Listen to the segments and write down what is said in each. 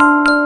you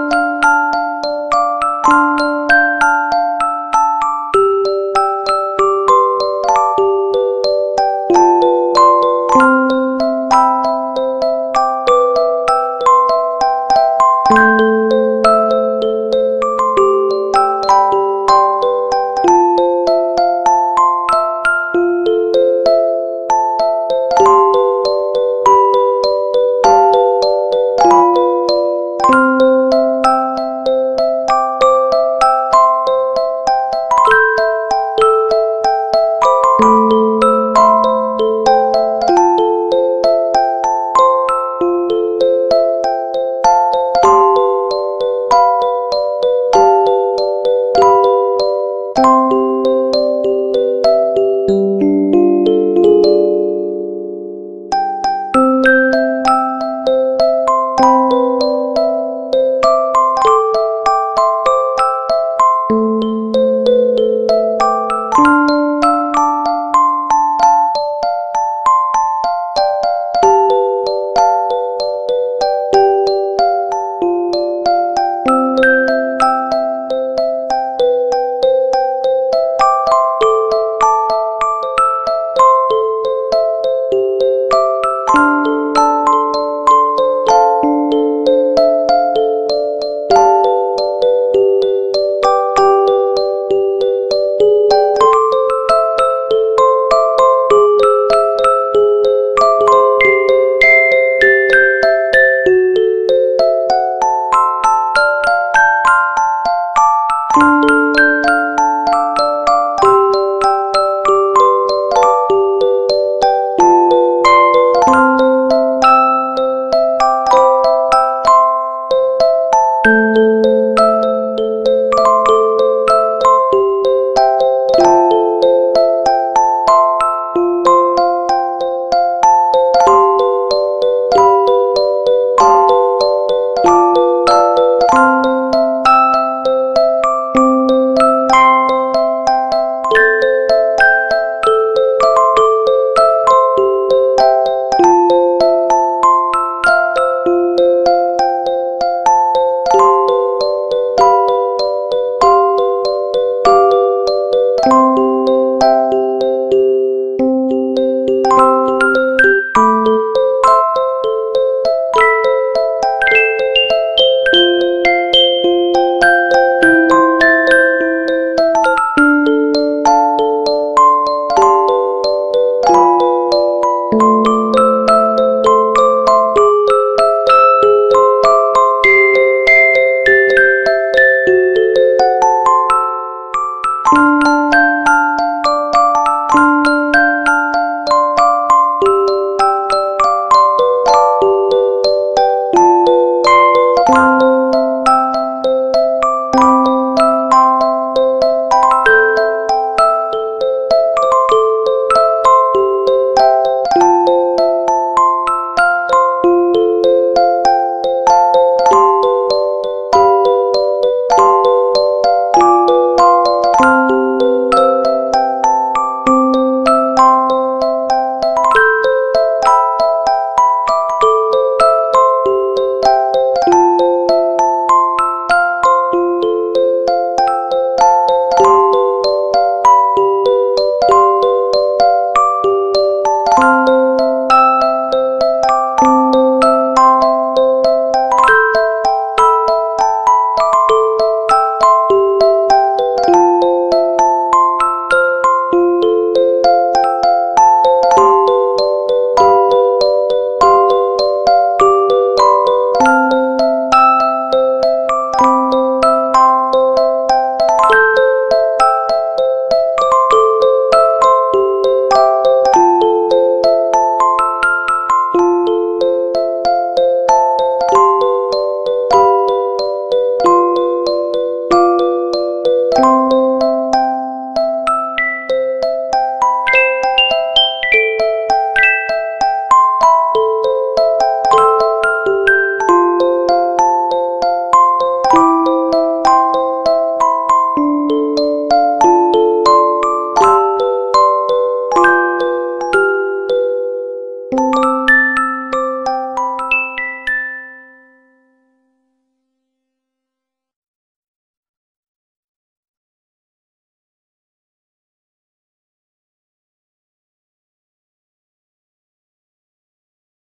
you